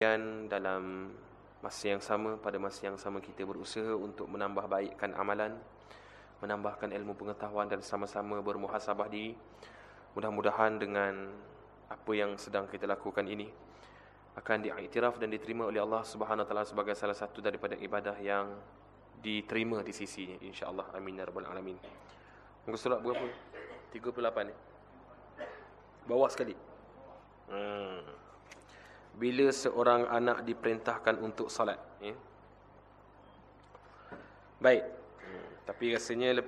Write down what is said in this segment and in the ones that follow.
Dan dalam masa yang sama, pada masa yang sama kita berusaha untuk menambah baikkan amalan, menambahkan ilmu pengetahuan dan sama-sama bermuhasabah diri. Mudah-mudahan dengan apa yang sedang kita lakukan ini akan diiktiraf dan diterima oleh Allah Subhanahu taala sebagai salah satu daripada ibadah yang diterima di sisinya insya-Allah amin ya rabbal alamin. Muka surat berapa? 38 ni. Bawah sekali. Hmm bila seorang anak diperintahkan untuk salat ya. baik hmm, tapi rasanya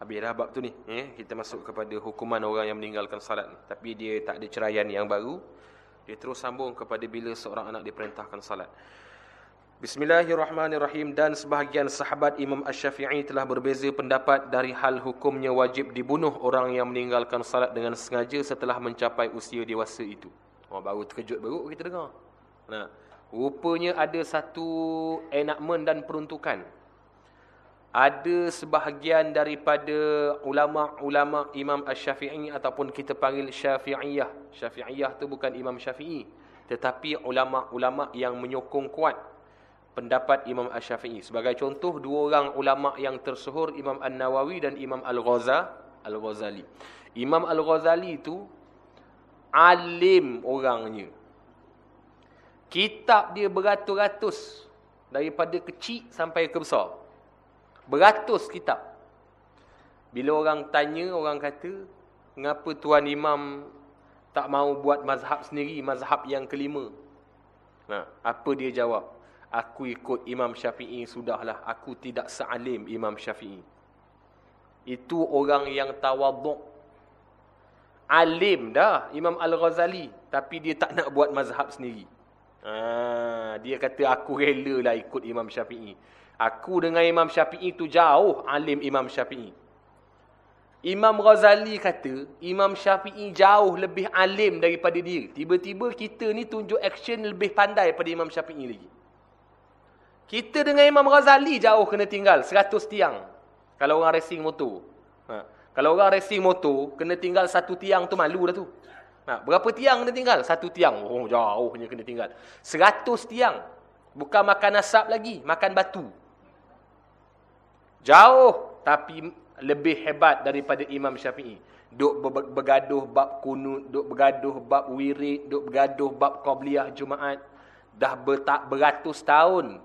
habis dah bab tu ni ya. kita masuk kepada hukuman orang yang meninggalkan salat tapi dia tak ada ceraian yang baru dia terus sambung kepada bila seorang anak diperintahkan salat Bismillahirrahmanirrahim dan sebahagian sahabat Imam Ash-Syafi'i telah berbeza pendapat dari hal hukumnya wajib dibunuh orang yang meninggalkan salat dengan sengaja setelah mencapai usia dewasa itu. Oh, baru terkejut baru kita dengar. Nah, rupanya ada satu enakmen dan peruntukan. Ada sebahagian daripada ulama-ulama Imam Ash-Syafi'i ataupun kita panggil Syafi'iyah. Syafi'iyah tu bukan Imam Syafi'i, tetapi ulama-ulama yang menyokong kuat pendapat Imam Ash-Syafi'i. Sebagai contoh, dua orang ulama yang tersuhur, Imam An-Nawawi dan Imam Al-Ghazali. Imam Al-Ghazali itu alim orangnya. Kitab dia beratus-ratus. Daripada kecil sampai ke besar. Beratus kitab. Bila orang tanya, orang kata, mengapa Tuan Imam tak mau buat mazhab sendiri, mazhab yang kelima? Nah, apa dia jawab? aku ikut Imam Syafi'i sudahlah aku tidak sealim Imam Syafi'i itu orang yang tawaduk alim dah Imam Al-Ghazali tapi dia tak nak buat mazhab sendiri ha, dia kata aku rela lah ikut Imam Syafi'i aku dengan Imam Syafi'i tu jauh alim Imam Syafi'i Imam Ghazali kata Imam Syafi'i jauh lebih alim daripada dia tiba-tiba kita ni tunjuk action lebih pandai daripada Imam Syafi'i lagi kita dengan Imam Ghazali jauh kena tinggal 100 tiang. Kalau orang racing motor. Ha. Kalau orang racing motor, kena tinggal satu tiang tu malu dah tu. Ha. Berapa tiang kena tinggal? Satu tiang. Oh, jauhnya kena tinggal. 100 tiang. Bukan makan asap lagi, makan batu. Jauh, tapi lebih hebat daripada Imam Syafi'i. Duk bergaduh bab kunut, duk bergaduh bab wirid, duk bergaduh bab qabliyah Jumaat. Dah beratus tahun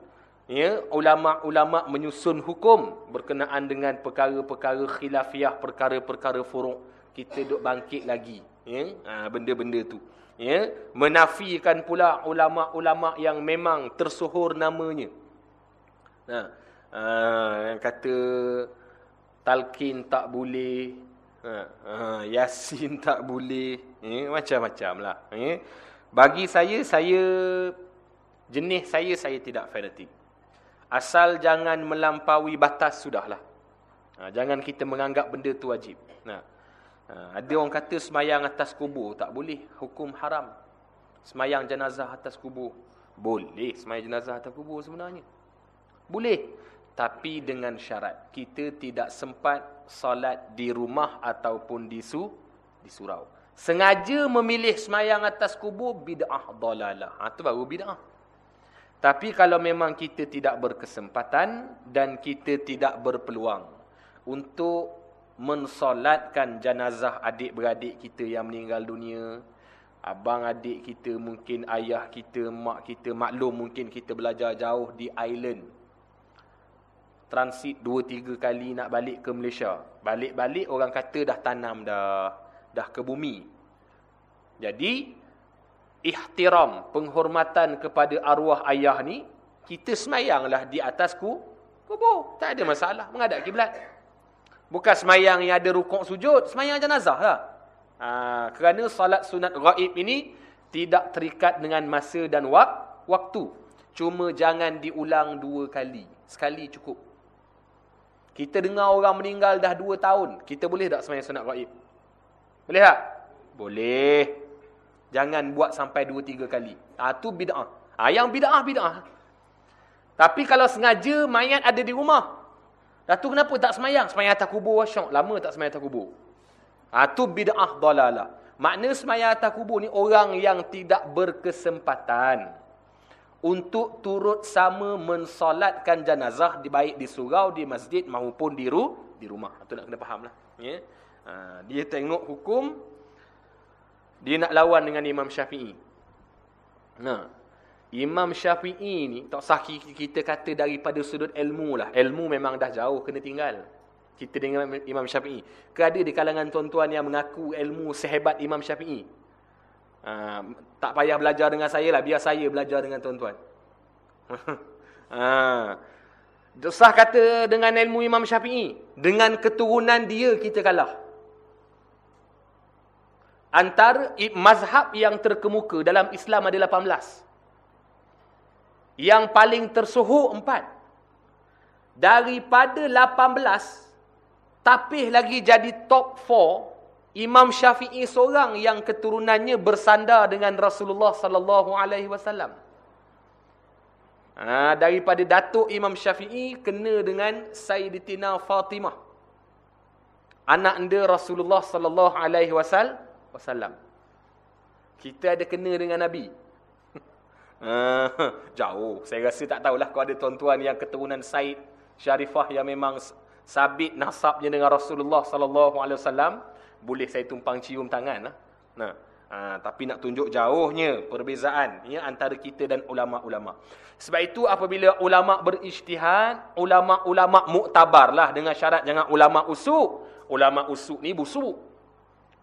ya ulama-ulama menyusun hukum berkenaan dengan perkara-perkara khilafiah perkara-perkara furuk. Kita duk bangkit lagi ya. Ha, benda-benda tu ya. Menafikan pula ulama-ulama yang memang tersohor namanya. Nah ha, yang kata talqin tak boleh ha, ha, yasin tak boleh ya macam-macam lah ya. Bagi saya saya jenis saya saya tidak fanatik Asal jangan melampaui batas sudahlah. Ha, jangan kita menganggap benda tu wajib. Ha, ha, ada orang kata semayang atas kubur. Tak boleh. Hukum haram. Semayang jenazah atas kubur. Boleh semayang jenazah atas kubur sebenarnya. Boleh. Tapi dengan syarat. Kita tidak sempat solat di rumah ataupun di, su, di surau. Sengaja memilih semayang atas kubur. Bid'ah dalalah. Ha, itu baru bid'ah. Tapi kalau memang kita tidak berkesempatan dan kita tidak berpeluang untuk mensolatkan jenazah adik-beradik kita yang meninggal dunia, abang adik kita, mungkin ayah kita, mak kita, maklum mungkin kita belajar jauh di island. Transit dua tiga kali nak balik ke Malaysia. Balik-balik orang kata dah tanam dah, dah ke bumi. Jadi, ihtiram, penghormatan kepada arwah ayah ni, kita semayanglah di atas ku, kubur. Tak ada masalah. Menghadap kiblat. Bukan semayang yang ada rukuk sujud. Semayang jenazah lah. Ha, kerana salat sunat gaib ini tidak terikat dengan masa dan wak waktu. Cuma jangan diulang dua kali. Sekali cukup. Kita dengar orang meninggal dah dua tahun. Kita boleh tak semayang sunat gaib? Boleh tak? Boleh. Jangan buat sampai dua tiga kali. Ah tu bid'ah. Ah yang bid'ah bid'ah. Tapi kalau sengaja mayat ada di rumah. Dah tu kenapa tak semayang? Semayang atas kubur wasyok. Lama tak semayang atas kubur. Ah tu bid'ah dalalah. Makna semaya atas kubur ni orang yang tidak berkesempatan untuk turut sama mensolatkan jenazah di baik di surau, di masjid maupun di ru, di rumah. Itu nak kena fahamlah. Ya. Ha, dia tengok hukum dia nak lawan dengan Imam Syafi'i. Nah, Imam Syafi'i ni tak sah kita kata daripada sudut ilmu lah. Ilmu memang dah jauh kena tinggal. Kita dengan Imam Syafi'i. Ke ada di kalangan tuan-tuan yang mengaku ilmu sehebat Imam Syafi'i? Ha, tak payah belajar dengan saya lah. Biar saya belajar dengan tuan-tuan. ha. Dosah kata dengan ilmu Imam Syafi'i. Dengan keturunan dia kita kalah. Antara mazhab yang terkemuka dalam Islam ada 18. Yang paling tersuhu 4. Daripada 18, tapih lagi jadi top 4 Imam Syafi'i seorang yang keturunannya bersandar dengan Rasulullah sallallahu alaihi wasallam. Ha, daripada datuk Imam Syafi'i kena dengan Sayyidatina Fatimah. Anak anda Rasulullah sallallahu alaihi wasallam. Kita ada kena dengan Nabi. Ha, jauh. Saya rasa tak tahulah kalau ada tuan-tuan yang keturunan Said Syarifah yang memang sabit nasabnya dengan Rasulullah sallallahu alaihi wasallam boleh saya tumpang cium tangan lah. Nah, ha, tapi nak tunjuk jauhnya perbezaan ya antara kita dan ulama-ulama. Sebab itu apabila ulama berijtihad, ulama-ulama muktabarlah dengan syarat jangan ulama usuk. Ulama usuk ni busuk.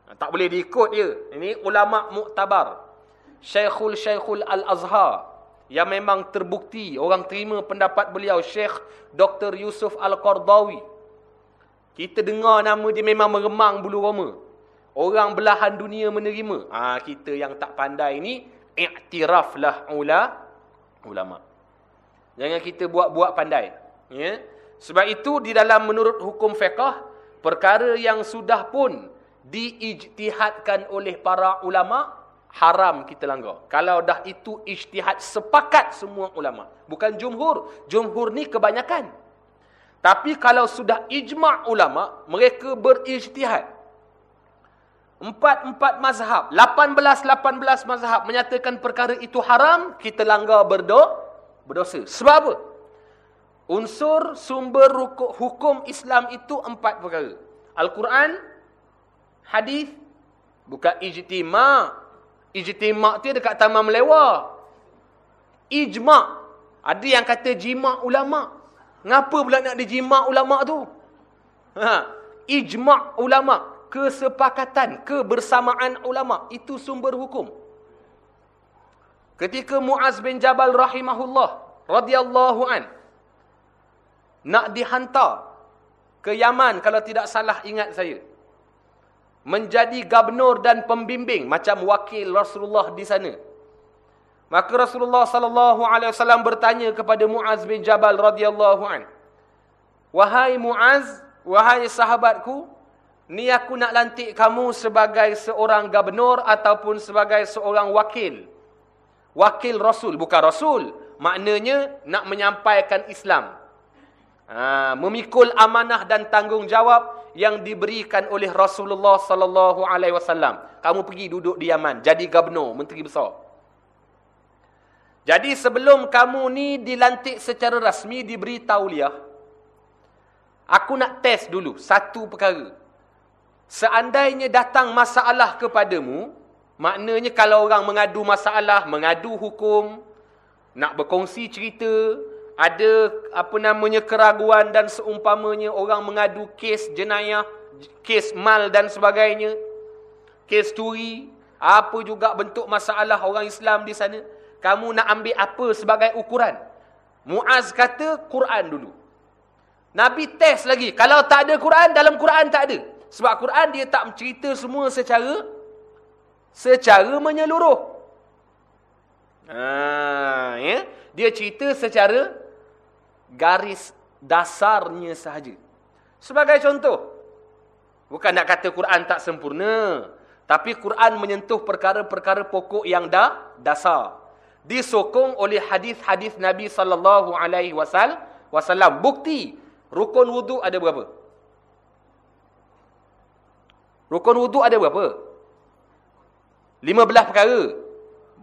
Ha, tak boleh diikut dia. Ini ulama muktabar. Syekhul Syekhul Al-Azhar yang memang terbukti orang terima pendapat beliau Syekh Dr. Yusuf Al-Qardawi kita dengar nama dia memang meremang bulu roma. Orang belahan dunia menerima. Ha, kita yang tak pandai ni iktiraflah ula ulama. Jangan kita buat-buat pandai. Ya. Sebab itu di dalam menurut hukum fiqh perkara yang sudah pun diijtihadkan oleh para ulama haram kita langgar. Kalau dah itu ijtihad sepakat semua ulama, bukan jumhur. Jumhur ni kebanyakan. Tapi kalau sudah ijma' ulama, mereka berijtihad. Empat-empat mazhab, lapan-belas-lapan-belas mazhab menyatakan perkara itu haram, kita langgar berdo, berdosa. Sebab apa? Unsur sumber hukum Islam itu empat perkara. Al-Quran, hadis, bukan ijtima' Ijtima' tu dekat taman melewah. Ijma' Ada yang kata jima' ulama' Ngapa pula nak dijimak ulama tu? Ha, ijma' ulama, kesepakatan, kebersamaan ulama itu sumber hukum. Ketika Muaz bin Jabal rahimahullah radhiyallahu an nak dihantar ke Yaman kalau tidak salah ingat saya. Menjadi gubernur dan pembimbing macam wakil Rasulullah di sana. Maka Rasulullah sallallahu alaihi wasallam bertanya kepada Muaz bin Jabal radhiyallahu an. Wahai Muaz, wahai sahabatku, ni aku nak lantik kamu sebagai seorang gubernur ataupun sebagai seorang wakil. Wakil Rasul, bukan Rasul. Maknanya nak menyampaikan Islam. Ha, memikul amanah dan tanggungjawab yang diberikan oleh Rasulullah sallallahu alaihi wasallam. Kamu pergi duduk di Yaman, jadi gubernur, menteri besar. Jadi sebelum kamu ni dilantik secara rasmi diberi tauliah, aku nak test dulu satu perkara. Seandainya datang masalah kepadamu, maknanya kalau orang mengadu masalah, mengadu hukum, nak berkongsi cerita, ada apa namanya keraguan dan seumpamanya orang mengadu kes jenayah, kes mal dan sebagainya, kes turi, apa juga bentuk masalah orang Islam di sana, kamu nak ambil apa sebagai ukuran? Muaz kata Quran dulu. Nabi test lagi. Kalau tak ada Quran, dalam Quran tak ada. Sebab Quran dia tak mencerita semua secara secara menyeluruh. Ha, ya? Dia cerita secara garis dasarnya sahaja. Sebagai contoh. Bukan nak kata Quran tak sempurna. Tapi Quran menyentuh perkara-perkara pokok yang dah dasar disokong oleh hadis-hadis Nabi sallallahu alaihi wasallam. Bukti rukun wudu ada berapa? Rukun wudu ada berapa? Lima belah perkara.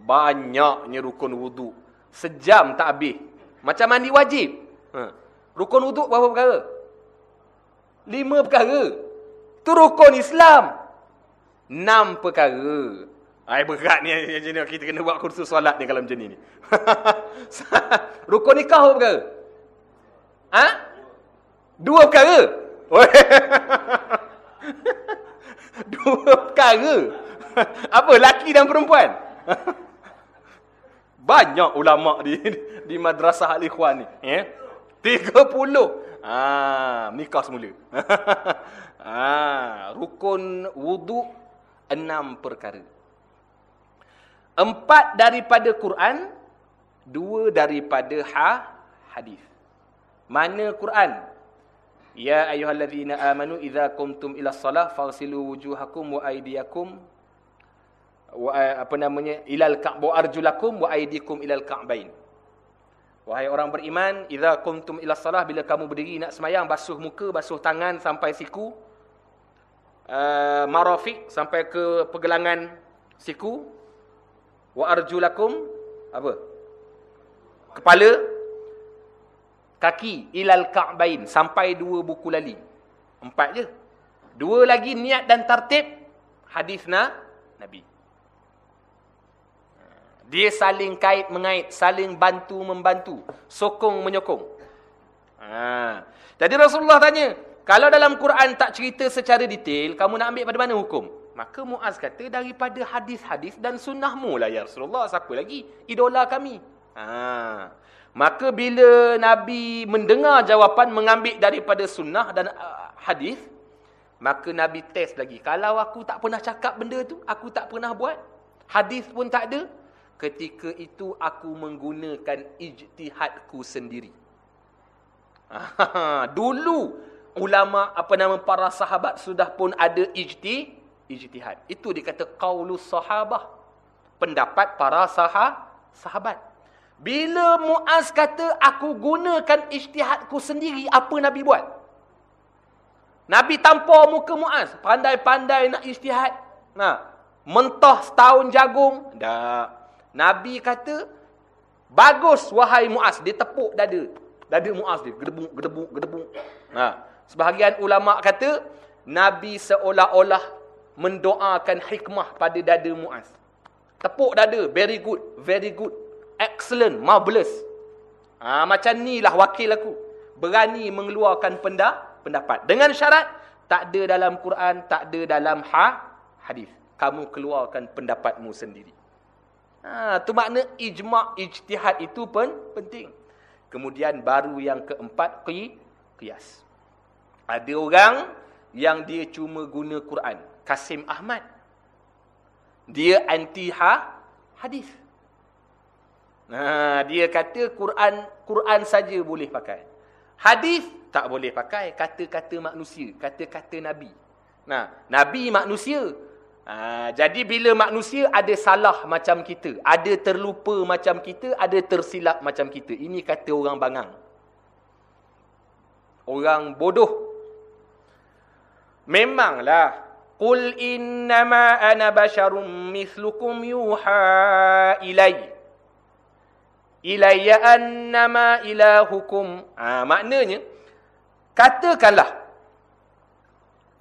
Banyaknya rukun wuduk. Sejam tak habis. Macam mandi wajib. Ha. Rukun wuduk berapa perkara? Lima perkara. Itu rukun Islam. Enam perkara. Ay, berat ni kita kena buat kursus solat ni kalau macam ni. rukun nikah berapa perkara? Ha? Dua perkara? Dua perkara? Apa? Laki dan perempuan? Banyak ulama di di madrasah al-ikhwan ni. Eh? 30. Ah, nikah semula. ah, rukun wudu enam perkara. Empat daripada Quran, dua daripada ha hadis. Mana Quran? Ya ayyuhallazina amanu idza qumtum ila shalah faghsilu wujuhakum wa aydiyakum wa apa namanya ilal ka'bu arjulakum wa aydikum ilal ka'bain. Wahai orang beriman, idza qumtum ila shalah bila kamu berdiri nak semayang basuh muka, basuh tangan sampai siku. Uh, marafiq sampai ke pergelangan siku. Wa arjulakum apa? Kepala kaki ilal ka'bain sampai dua buku lali. Empat je. Dua lagi niat dan tertib hadis na Nabi. Dia saling kait mengait, saling bantu membantu, sokong menyokong. Ha. Jadi Rasulullah tanya, kalau dalam Quran tak cerita secara detail, kamu nak ambil pada mana hukum? Maka Muaz kata daripada hadis-hadis dan sunnahmu lah ya Rasulullah. Siapa lagi? Idola kami. Ha. Maka bila Nabi mendengar jawapan mengambil daripada sunnah dan uh, hadis, maka Nabi test lagi. Kalau aku tak pernah cakap benda tu, aku tak pernah buat, hadis pun tak ada, ketika itu aku menggunakan ijtihadku sendiri. Dulu ulama apa nama para sahabat sudah pun ada ijti ijtihad. Itu dikata qaulus sahabah. Pendapat para sahah, sahabat. Bila Muaz kata, aku gunakan ijtihadku sendiri, apa Nabi buat? Nabi tampar muka Muaz. Pandai-pandai nak ijtihad. Nah, mentah setahun jagung. Tak. Nabi kata, bagus wahai Muaz. Dia tepuk dada. Dada Muaz dia. Gedebuk, gedebuk, gedebuk. Nah, sebahagian ulama kata, Nabi seolah-olah mendoakan hikmah pada dada Muaz. Tepuk dada. Very good. Very good. Excellent, marvelous. Ha, macam ni lah wakil aku. Berani mengeluarkan penda, pendapat. Dengan syarat, tak ada dalam Quran, tak ada dalam ha, hadis. Kamu keluarkan pendapatmu sendiri. Ha, tu makna ijma' ijtihad itu pun penting. Kemudian baru yang keempat, qiyas. Ada orang yang dia cuma guna Quran. Kasim Ahmad. Dia anti ha, hadis. Ha, dia kata Quran Quran saja boleh pakai. Hadis tak boleh pakai kata-kata manusia, kata-kata nabi. Nah, nabi manusia. Ha, jadi bila manusia ada salah macam kita, ada terlupa macam kita, ada tersilap macam kita. Ini kata orang bangang. Orang bodoh. Memanglah Qul innama ana basyarum mithlukum yuha ilayya ilayya annama ilahukum. Ah ha, maknanya katakanlah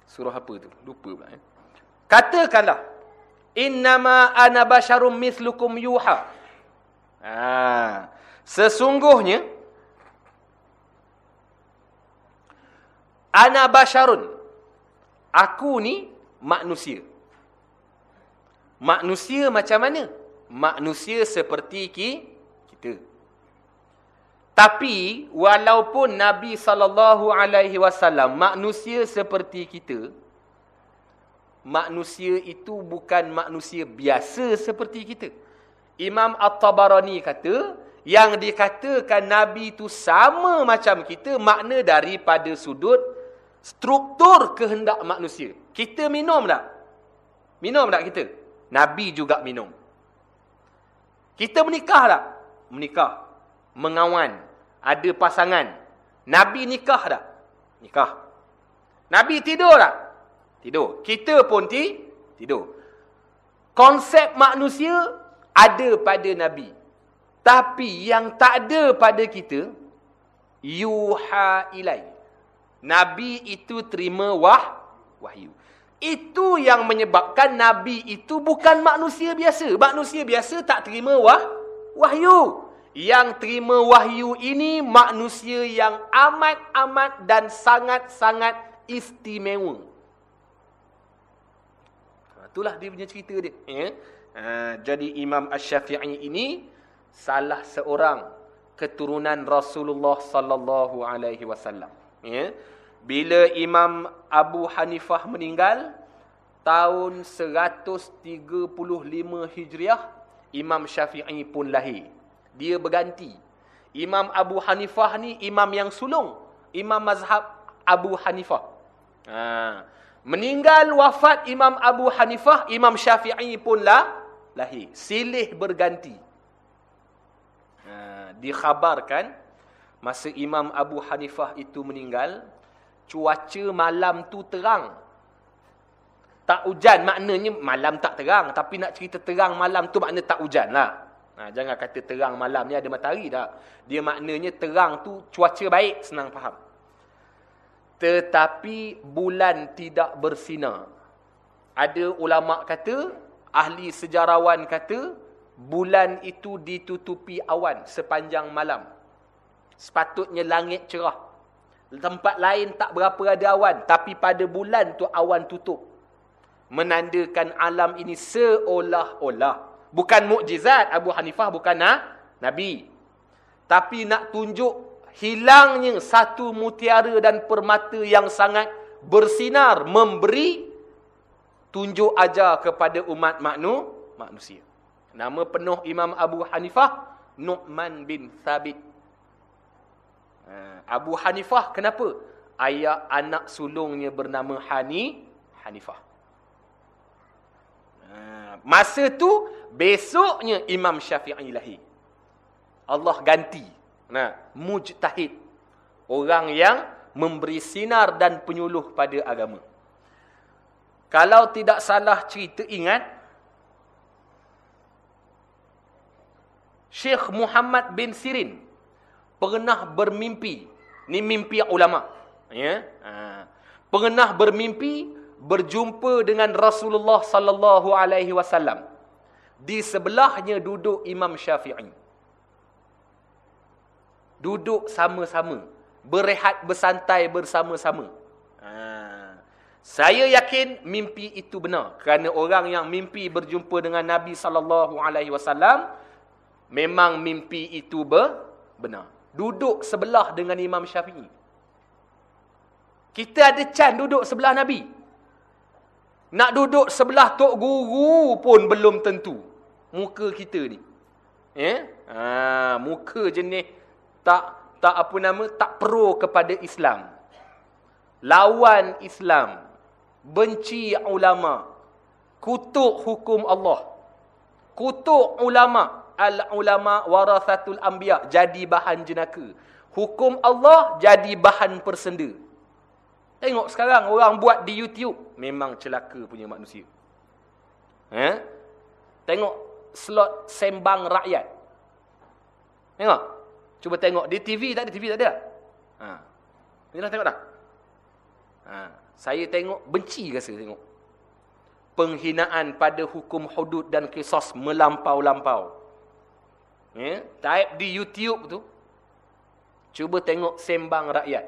surah apa tu? Lupa pula eh. Katakanlah innama ana basyarum mithlukum yuha. Ah sesungguhnya ana basyarun aku ni manusia. Manusia macam mana? Manusia seperti ki kita. Tapi walaupun Nabi sallallahu alaihi wasallam manusia seperti kita, manusia itu bukan manusia biasa seperti kita. Imam At-Tabarani kata, yang dikatakan Nabi itu sama macam kita, makna daripada sudut struktur kehendak manusia. Kita minum tak? Minum tak kita? Nabi juga minum. Kita menikah tak? menikah, mengawan, ada pasangan. Nabi nikah tak? Nikah. Nabi tidur tak? Tidur. Kita pun ti tidur. Konsep manusia ada pada Nabi. Tapi yang tak ada pada kita, yuha ilai. Nabi itu terima wah, wahyu. Itu yang menyebabkan Nabi itu bukan manusia biasa. Manusia biasa tak terima wah, wahyu. Yang terima wahyu ini manusia yang amat-amat dan sangat-sangat istimewa. Itulah dia punya cerita dia. Ya? Ha, jadi Imam Ash-Syafi'i ini salah seorang keturunan Rasulullah sallallahu alaihi wasallam. Ya? Bila Imam Abu Hanifah meninggal tahun 135 Hijriah, Imam Syafi'i pun lahir. Dia berganti. Imam Abu Hanifah ni imam yang sulung, imam mazhab Abu Hanifah. Ha. Meninggal wafat Imam Abu Hanifah, Imam Syafi'i pun lah lahir. Silih berganti. Ha, dikhabarkan, masa Imam Abu Hanifah itu meninggal, cuaca malam tu terang. Tak hujan maknanya malam tak terang. Tapi nak cerita terang malam tu makna tak hujan lah. Ha, jangan kata terang malam ni ada matahari tak. Dia maknanya terang tu cuaca baik, senang faham. Tetapi bulan tidak bersinar. Ada ulama kata, ahli sejarawan kata, bulan itu ditutupi awan sepanjang malam. Sepatutnya langit cerah. Tempat lain tak berapa ada awan. Tapi pada bulan tu awan tutup. Menandakan alam ini seolah-olah. Bukan mukjizat Abu Hanifah, bukan ha? Nabi. Tapi nak tunjuk hilangnya satu mutiara dan permata yang sangat bersinar memberi tunjuk ajar kepada umat maknu, manusia. Nama penuh Imam Abu Hanifah Nu'man bin Thabit. Ha, Abu Hanifah kenapa? Ayah anak sulungnya bernama Hani Hanifah. Ha, masa tu besoknya Imam Syafi'i lahir. Allah ganti Nah, mujtahid. Orang yang memberi sinar dan penyuluh pada agama. Kalau tidak salah cerita ingat Syekh Muhammad bin Sirin pernah bermimpi. Ni mimpi ulama, ya. Ha. Pernah bermimpi berjumpa dengan Rasulullah sallallahu alaihi wasallam. Di sebelahnya duduk Imam Syafi'i duduk sama-sama, berehat bersantai bersama-sama. Ha. Saya yakin mimpi itu benar kerana orang yang mimpi berjumpa dengan Nabi sallallahu alaihi wasallam memang mimpi itu benar. Duduk sebelah dengan Imam Syafi'i. Kita ada can duduk sebelah Nabi. Nak duduk sebelah tok guru pun belum tentu. Muka kita ni. Eh? Ha, muka jenis tak tak apa nama tak pro kepada Islam. Lawan Islam, benci ulama, kutuk hukum Allah. Kutuk ulama, al ulama warathatul anbiya jadi bahan jenaka. Hukum Allah jadi bahan persenda. Tengok sekarang orang buat di YouTube memang celaka punya manusia. Eh? Tengok slot sembang rakyat. Tengok. Cuba tengok di TV tak ada TV tak ada. Ha. Ni dah tengok dah. Ha. Saya tengok benci rasa tengok. Penghinaan pada hukum hudud dan kisah melampau-lampau. Ya, type di YouTube tu. Cuba tengok sembang rakyat.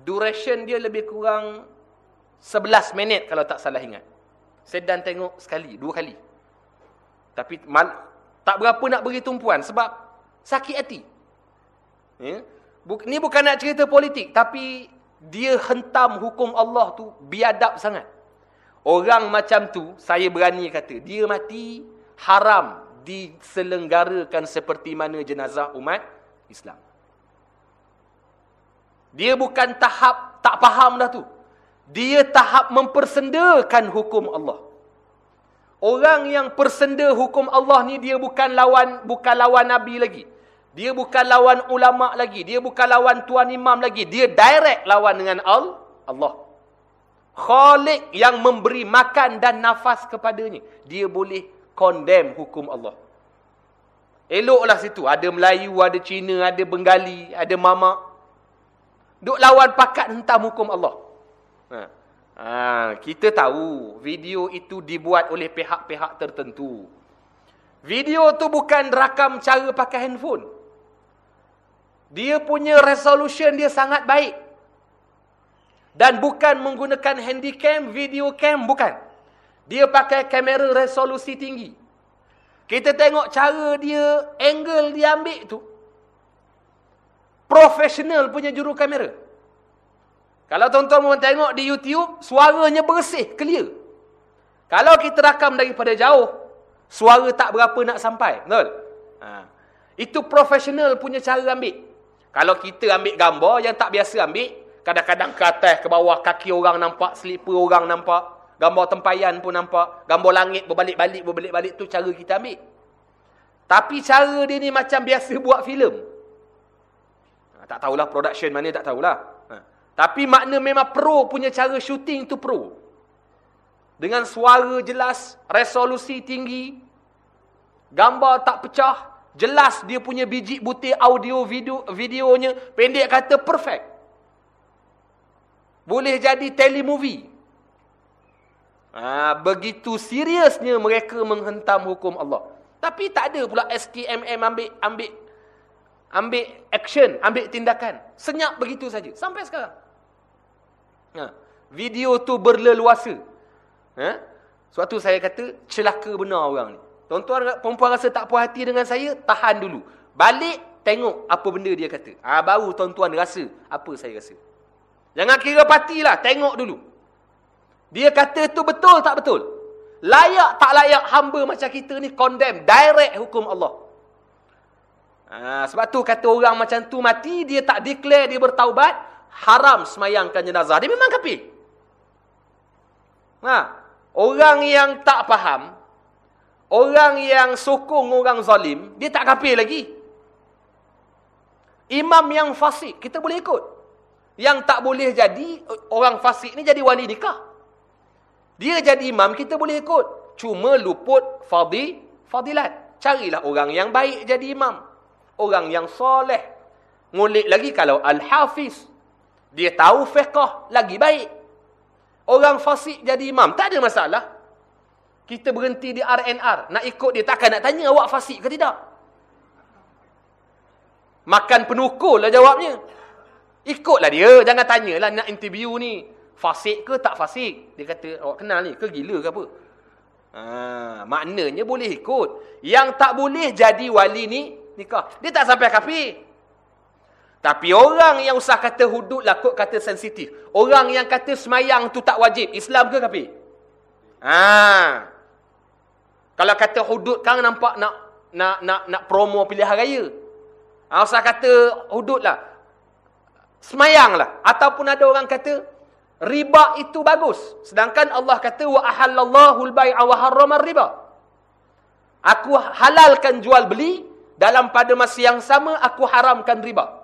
Duration dia lebih kurang 11 minit kalau tak salah ingat. Sedan tengok sekali, dua kali. Tapi mal, tak berapa nak beri tumpuan sebab sakit hati. Ya? Ini bukan nak cerita politik. Tapi dia hentam hukum Allah tu biadab sangat. Orang macam tu, saya berani kata, dia mati haram diselenggarakan seperti mana jenazah umat Islam. Dia bukan tahap tak faham dah tu. Dia tahap mempersendakan hukum Allah. Orang yang persenda hukum Allah ni dia bukan lawan bukan lawan Nabi lagi. Dia bukan lawan ulama lagi. Dia bukan lawan tuan imam lagi. Dia direct lawan dengan Allah. Khalik yang memberi makan dan nafas kepadanya. Dia boleh condemn hukum Allah. Eloklah situ. Ada Melayu, ada Cina, ada Bengali, ada Mama. Duk lawan pakat hentam hukum Allah. Ha. Ha, kita tahu video itu dibuat oleh pihak-pihak tertentu. Video tu bukan rakam cara pakai handphone. Dia punya resolution dia sangat baik. Dan bukan menggunakan handycam, video cam, bukan. Dia pakai kamera resolusi tinggi. Kita tengok cara dia, angle dia ambil tu. Profesional punya juru kamera. Kalau tuan-tuan tengok di YouTube, suaranya bersih, clear. Kalau kita rakam daripada jauh, suara tak berapa nak sampai. Betul? Ha. Itu profesional punya cara ambil. Kalau kita ambil gambar yang tak biasa ambil, Kadang-kadang ke atas, ke bawah, kaki orang nampak, slipper orang nampak. Gambar tempayan pun nampak. Gambar langit berbalik-balik, berbalik-balik. tu cara kita ambil. Tapi cara dia ni macam biasa buat filem. Ha, tak tahulah production mana, tak tahulah. Ha. Tapi makna memang pro punya cara shooting tu pro. Dengan suara jelas, resolusi tinggi. Gambar tak pecah. Jelas dia punya biji butir audio video videonya. Pendek kata perfect. Boleh jadi telemovie. Ha, begitu seriusnya mereka menghentam hukum Allah. Tapi tak ada pula SKMM ambil ambil ambil action, ambil tindakan. Senyap begitu saja sampai sekarang. Ha, video tu berleluasa. Ha? Suatu saya kata celaka benar orang ni. Tuan-tuan perempuan rasa tak puas hati dengan saya, tahan dulu. Balik tengok apa benda dia kata. Ha, baru tuan-tuan rasa apa saya rasa. Jangan kira patilah, tengok dulu. Dia kata tu betul tak betul? Layak tak layak hamba macam kita ni condemn direct hukum Allah. Ha, sebab tu kata orang macam tu mati, dia tak declare dia bertaubat, haram semayangkan jenazah. Dia memang kafir. Ha, orang yang tak faham, orang yang sokong orang zalim, dia tak kafir lagi. Imam yang fasik, kita boleh ikut. Yang tak boleh jadi, orang fasik ni jadi wali nikah. Dia jadi imam, kita boleh ikut. Cuma luput fadi, fadilat. Carilah orang yang baik jadi imam. Orang yang soleh. Ngulik lagi kalau Al-Hafiz. Dia tahu fiqah, lagi baik. Orang fasik jadi imam, tak ada masalah. Kita berhenti di RNR. Nak ikut dia, takkan nak tanya awak fasik ke tidak? Makan penukul lah jawabnya. Ikutlah dia. Jangan tanyalah nak interview ni. Fasik ke tak fasik? Dia kata, awak kenal ni ke gila ke apa? Ha, maknanya boleh ikut. Yang tak boleh jadi wali ni, nikah. Dia tak sampai kafir. Tapi orang yang usah kata hudud lah, kot kata sensitif. Orang yang kata semayang tu tak wajib. Islam ke kafir? Ha. Kalau kata hudud kan nampak nak nak nak nak promo pilihan raya. Ha, usah kata hudud lah. Semayanglah ataupun ada orang kata riba itu bagus. Sedangkan Allah kata wa ahallallahu al-bai'a wa harrama riba. Aku halalkan jual beli dalam pada masa yang sama aku haramkan riba.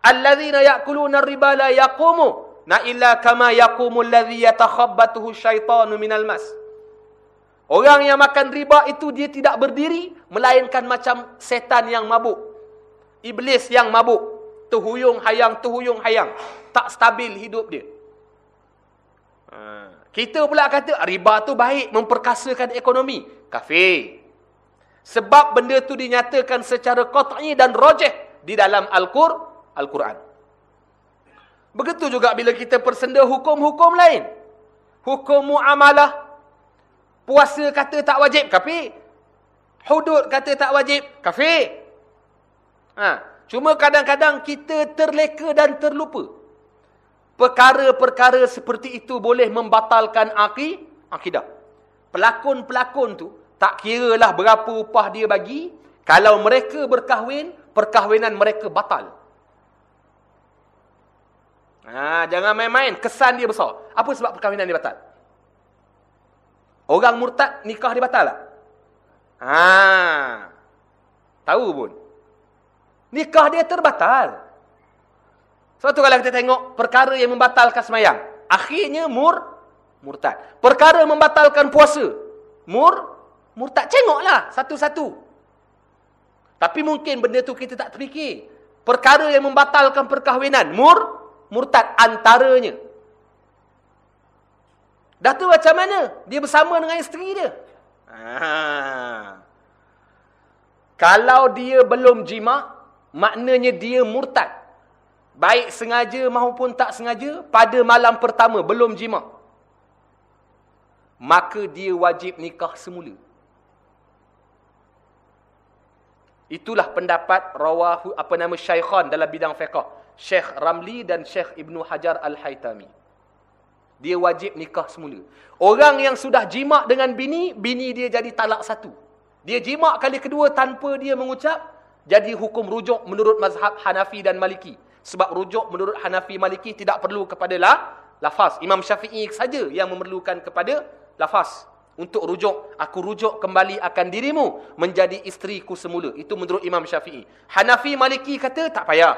Allazina ya'kuluna riba la yaqumu na illa kama yaqumu allazi yatakhabbathu syaitanu minal mas orang yang makan riba itu dia tidak berdiri melainkan macam setan yang mabuk iblis yang mabuk Tuhuyung hayang, tuhuyung hayang. Tak stabil hidup dia. Ha. Kita pula kata, riba tu baik, memperkasakan ekonomi. Kafir. Sebab benda tu dinyatakan secara kotaknya dan rojeh di dalam Al-Quran. Begitu juga bila kita persenda hukum-hukum lain. Hukum mu'amalah. Puasa kata tak wajib, kafir. Hudud kata tak wajib, kafir. Ha. Cuma kadang-kadang kita terleka dan terlupa. Perkara-perkara seperti itu boleh membatalkan akidah. Pelakon-pelakon tu tak kira lah berapa upah dia bagi. Kalau mereka berkahwin, perkahwinan mereka batal. Ha, jangan main-main, kesan dia besar. Apa sebab perkahwinan dia batal? Orang murtad nikah dia batal tak? Ha, tahu pun nikah dia terbatal. Sebab tu kalau kita tengok perkara yang membatalkan semayang. Akhirnya mur, murtad. Perkara membatalkan puasa. Mur, Murtad. Tengoklah satu-satu. Tapi mungkin benda tu kita tak terfikir. Perkara yang membatalkan perkahwinan. Mur, murtad antaranya. Dah tu macam mana? Dia bersama dengan isteri dia. Ha. Kalau dia belum jima, maknanya dia murtad. Baik sengaja maupun tak sengaja, pada malam pertama belum jima. Maka dia wajib nikah semula. Itulah pendapat rawahu apa nama syaikhan dalam bidang fiqh. Syekh Ramli dan Syekh Ibnu Hajar Al-Haytami. Dia wajib nikah semula. Orang yang sudah jima dengan bini, bini dia jadi talak satu. Dia jima kali kedua tanpa dia mengucap, jadi hukum rujuk menurut mazhab Hanafi dan Maliki. Sebab rujuk menurut Hanafi Maliki tidak perlu kepada lah, lafaz. Imam Syafi'i saja yang memerlukan kepada lafaz untuk rujuk aku rujuk kembali akan dirimu menjadi isteriku semula itu menurut Imam Syafi'i Hanafi Maliki kata tak payah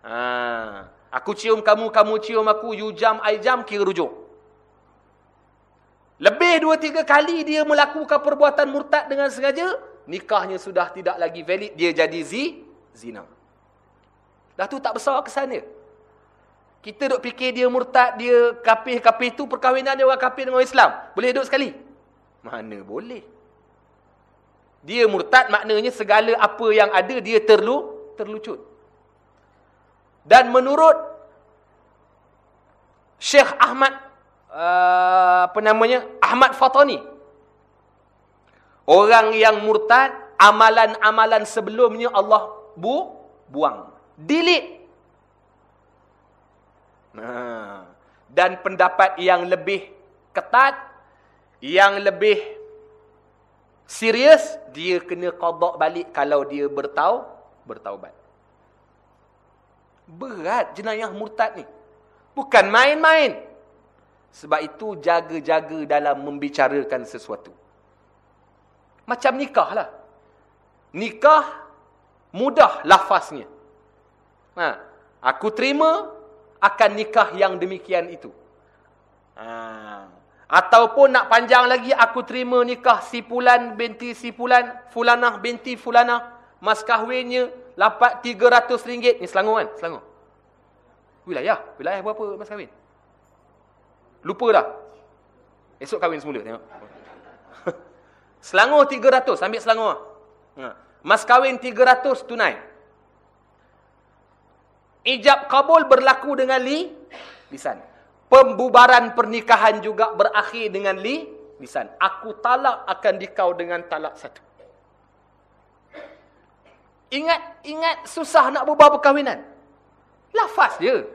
ha aku cium kamu kamu cium aku you jam I jam kira rujuk lebih dua tiga kali dia melakukan perbuatan murtad dengan sengaja nikahnya sudah tidak lagi valid dia jadi zi zina dah tu tak besar kesan dia kita duk fikir dia murtad, dia kafir-kafir tu perkahwinan dia orang kafir dengan Islam. Boleh duduk sekali? Mana boleh? Dia murtad maknanya segala apa yang ada dia terlu terlucut. Dan menurut Syekh Ahmad uh, apa namanya? Ahmad Fatani. Orang yang murtad, amalan-amalan sebelumnya Allah bu buang. Delete dan pendapat yang lebih ketat, yang lebih serius, dia kena qadok balik kalau dia bertau, bertaubat. Berat jenayah murtad ni. Bukan main-main. Sebab itu jaga-jaga dalam membicarakan sesuatu. Macam nikah lah. Nikah mudah lafaznya. Ha, aku terima akan nikah yang demikian itu. Ha. Ataupun nak panjang lagi, aku terima nikah si Pulan binti si Pulan, Fulanah binti Fulanah, mas kahwinnya dapat RM300. Ni Selangor kan? Selangor. Wilayah. Wilayah berapa mas kahwin? Lupa dah. Esok kahwin semula. Tengok. Selangor 300. Ambil Selangor. Ha. Mas kahwin 300 tunai. Ijab kabul berlaku dengan li, lisan. Pembubaran pernikahan juga berakhir dengan li, lisan. Aku talak akan dikau dengan talak satu. Ingat, ingat susah nak bubar perkahwinan. Lafaz je.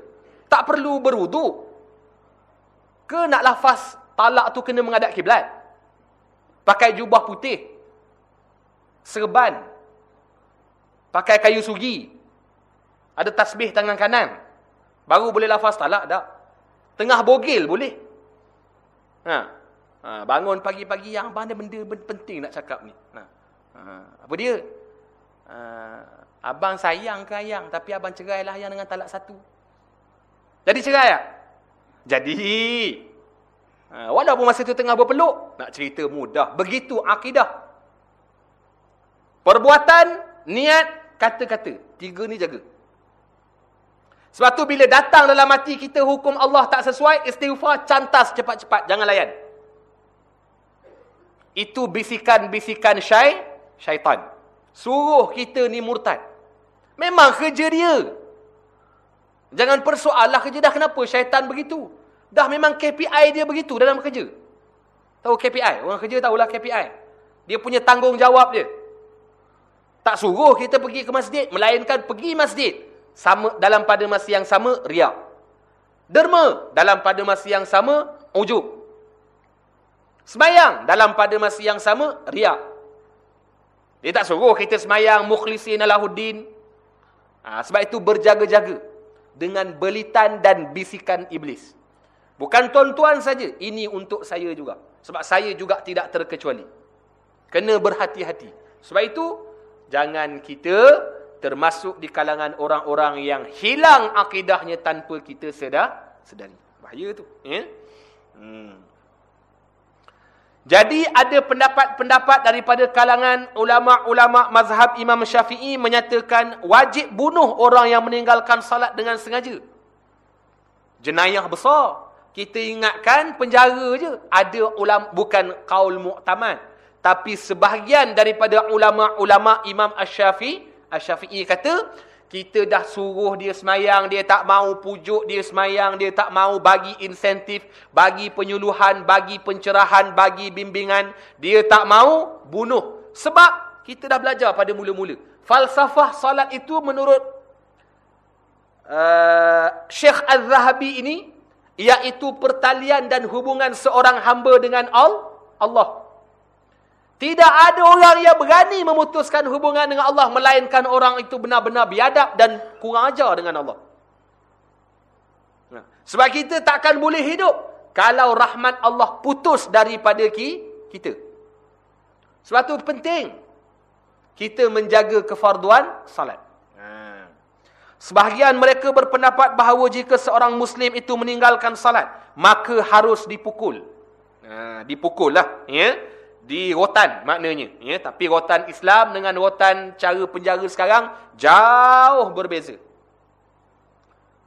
Tak perlu berwuduk. Ke nak lafaz talak tu kena menghadap kiblat? Pakai jubah putih. Serban. Pakai kayu sugi. Ada tasbih tangan kanan. Baru boleh lafaz talak tak? Tengah bogil boleh. Ha. ha bangun pagi-pagi yang ada benda, benda penting nak cakap ni. Ha. ha. Apa dia? Ha. abang sayang ke ayang tapi abang cerailah ayang dengan talak satu. Jadi cerai tak? Jadi. Ha. walaupun masa tu tengah berpeluk, nak cerita mudah. Begitu akidah. Perbuatan, niat, kata-kata. Tiga ni jaga. Sebab tu bila datang dalam mati kita hukum Allah tak sesuai, istighfar cantas cepat-cepat, jangan layan. Itu bisikan-bisikan syai, syaitan. Suruh kita ni murtad. Memang kerja dia. Jangan persoalah kerja dah kenapa syaitan begitu. Dah memang KPI dia begitu dalam kerja. Tahu KPI? Orang kerja tahulah KPI. Dia punya tanggungjawab dia. Tak suruh kita pergi ke masjid, melainkan pergi masjid sama dalam pada masa yang sama riak. Derma dalam pada masa yang sama ujub. Semayang dalam pada masa yang sama riak. Dia tak suruh kita semayang mukhlisin alahuddin. Ha, sebab itu berjaga-jaga dengan belitan dan bisikan iblis. Bukan tuan-tuan saja, ini untuk saya juga. Sebab saya juga tidak terkecuali. Kena berhati-hati. Sebab itu jangan kita termasuk di kalangan orang-orang yang hilang akidahnya tanpa kita sedar sedari. Bahaya tu. Ya? Hmm. Jadi ada pendapat-pendapat daripada kalangan ulama-ulama mazhab Imam Syafi'i menyatakan wajib bunuh orang yang meninggalkan salat dengan sengaja. Jenayah besar. Kita ingatkan penjara je. Ada ulama bukan kaul mu'tamad. Tapi sebahagian daripada ulama-ulama Imam Asy-Syafi'i, Asy-Syafi'i kata kita dah suruh dia semayang, dia tak mau pujuk dia semayang, dia tak mau bagi insentif, bagi penyuluhan, bagi pencerahan, bagi bimbingan. Dia tak mau bunuh. Sebab kita dah belajar pada mula-mula. Falsafah salat itu menurut uh, Syekh Al-Zahabi ini, iaitu pertalian dan hubungan seorang hamba dengan Allah. Tidak ada orang yang berani memutuskan hubungan dengan Allah melainkan orang itu benar-benar biadab dan kurang ajar dengan Allah. Sebab kita takkan boleh hidup kalau rahmat Allah putus daripada kita. Sebab itu penting kita menjaga kefarduan salat. Sebahagian mereka berpendapat bahawa jika seorang Muslim itu meninggalkan salat, maka harus dipukul. dipukul lah. Ya? Di rotan maknanya ya. Tapi rotan Islam dengan rotan cara penjara sekarang jauh berbeza.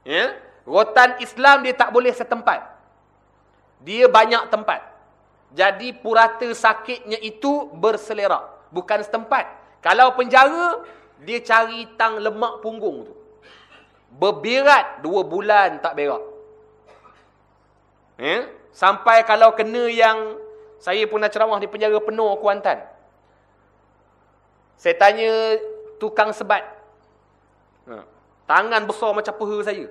Ya. Rotan Islam dia tak boleh setempat. Dia banyak tempat. Jadi purata sakitnya itu berselerak. Bukan setempat. Kalau penjara dia cari tang lemak punggung tu. Berbirat dua bulan tak berak. Ya. Sampai kalau kena yang saya pernah ceramah di penjara penuh Kuantan. Saya tanya tukang sebat. Ha. Tangan besar macam peha saya.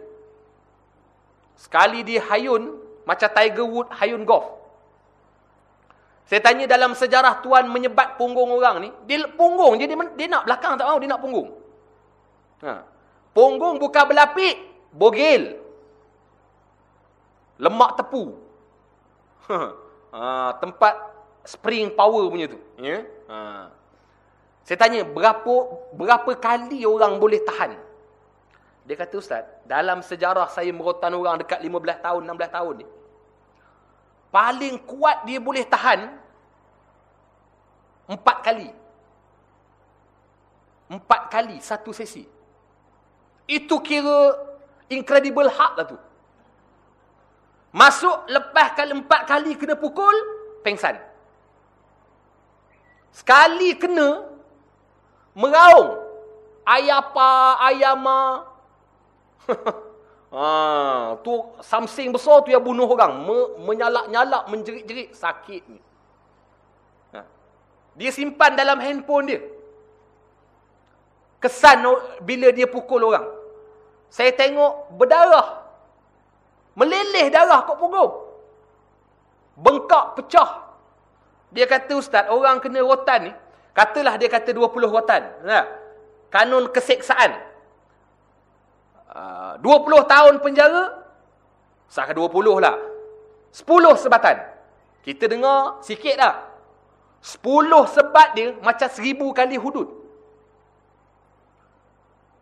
Sekali dia hayun, macam Tiger Wood hayun golf. Saya tanya dalam sejarah tuan menyebat punggung orang ni. Dia punggung je, dia, dia nak belakang tak mahu, dia nak punggung. Ha. Punggung bukan berlapik, bogel. Lemak tepu. Ha. Ha, tempat spring power punya tu. Ya? Ha. Saya tanya, berapa berapa kali orang boleh tahan? Dia kata, Ustaz, dalam sejarah saya merotan orang dekat 15 tahun, 16 tahun ni, paling kuat dia boleh tahan empat kali. Empat kali satu sesi. Itu kira incredible hard lah tu. Masuk lepas kali empat kali kena pukul, pengsan. Sekali kena, meraung. Ayapa, ayama. ha, tu something besar tu yang bunuh orang. Me, menyalak-nyalak, menjerit-jerit. Sakit. Ha. Dia simpan dalam handphone dia. Kesan bila dia pukul orang. Saya tengok berdarah. Meleleh darah kat punggung. Bengkak, pecah. Dia kata, Ustaz, orang kena rotan ni, katalah dia kata 20 rotan. Nah, kanun keseksaan. Uh, 20 tahun penjara, sah 20 lah. 10 sebatan. Kita dengar sikit dah. 10 sebat dia macam seribu kali hudud.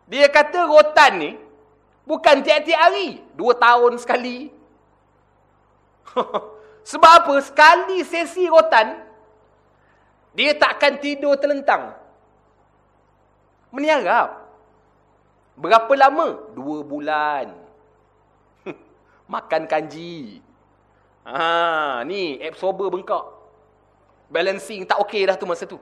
Dia kata rotan ni, Bukan tiap-tiap hari. Dua tahun sekali. Sebab apa? Sekali sesi rotan, dia takkan tidur terlentang. Meniarap. Berapa lama? Dua bulan. Makan kanji. Ha, ni absorber bengkak. Balancing tak okey dah tu masa tu.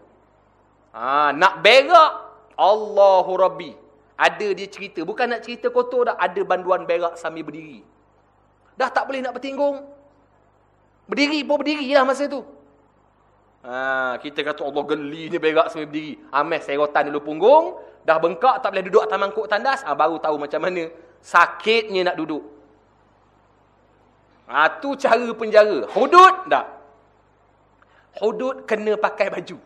Ha, nak berak. Allahu Rabbi. Ada dia cerita. Bukan nak cerita kotor dah. Ada banduan berak sambil berdiri. Dah tak boleh nak bertinggung. Berdiri pun berdiri lah masa tu. Ha, kita kata Allah geli ni berak sambil berdiri. Ames serotan dulu punggung. Dah bengkak tak boleh duduk atas mangkuk tandas. Ha, baru tahu macam mana sakitnya nak duduk. Ha, tu cara penjara. Hudud tak? Hudud kena pakai baju.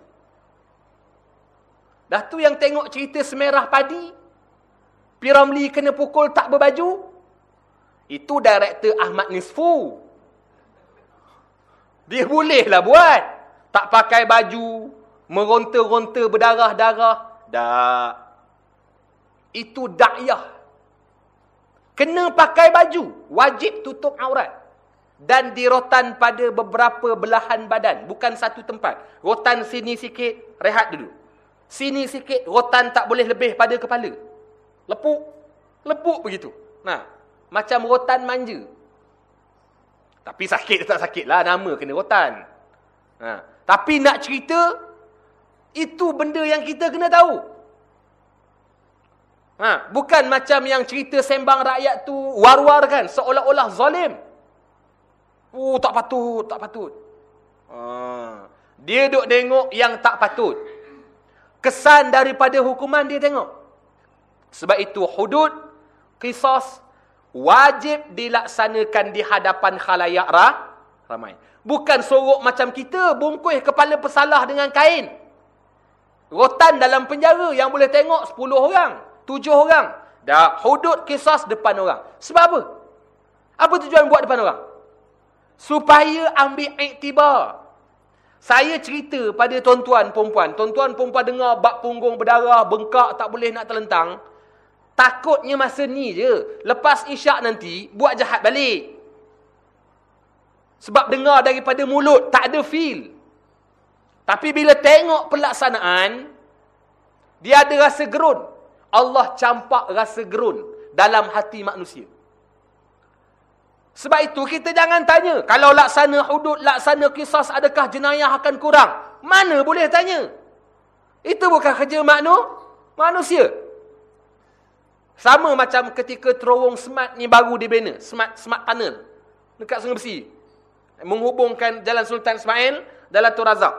Dah tu yang tengok cerita semerah padi. Piramli kena pukul tak berbaju. Itu director Ahmad Nisfu. Dia bolehlah buat. Tak pakai baju. Meronta-ronta berdarah-darah. Tak. Itu da'yah. Kena pakai baju. Wajib tutup aurat. dan dirotan pada beberapa belahan badan. Bukan satu tempat. Rotan sini sikit, rehat dulu. Sini sikit, rotan tak boleh lebih pada kepala. Lepuk. Lepuk begitu. Nah, Macam rotan manja. Tapi sakit tak sakit lah. Nama kena rotan. Ha. Tapi nak cerita, itu benda yang kita kena tahu. Ha. Bukan macam yang cerita sembang rakyat tu war-war kan. Seolah-olah zalim. Oh, tak patut, tak patut. Ha. Dia duk tengok yang tak patut. Kesan daripada hukuman dia tengok. Sebab itu hudud, kisas, wajib dilaksanakan di hadapan khalayak ramai. Bukan sorok macam kita, bungkus kepala pesalah dengan kain. Rotan dalam penjara yang boleh tengok 10 orang, 7 orang. Dah hudud kisah depan orang. Sebab apa? Apa tujuan buat depan orang? Supaya ambil iktibar. Saya cerita pada tuan-tuan perempuan. Tuan-tuan perempuan dengar bak punggung berdarah, bengkak, tak boleh nak terlentang. Takutnya masa ni je. Lepas isyak nanti, buat jahat balik. Sebab dengar daripada mulut, tak ada feel. Tapi bila tengok pelaksanaan, dia ada rasa gerun. Allah campak rasa gerun dalam hati manusia. Sebab itu kita jangan tanya, kalau laksana hudud, laksana kisah, adakah jenayah akan kurang? Mana boleh tanya? Itu bukan kerja maknu, manusia. Sama macam ketika terowong smart ni baru dibina, smart smart tunnel dekat Sungai Besi menghubungkan Jalan Sultan Ismail dan Datuk Razak.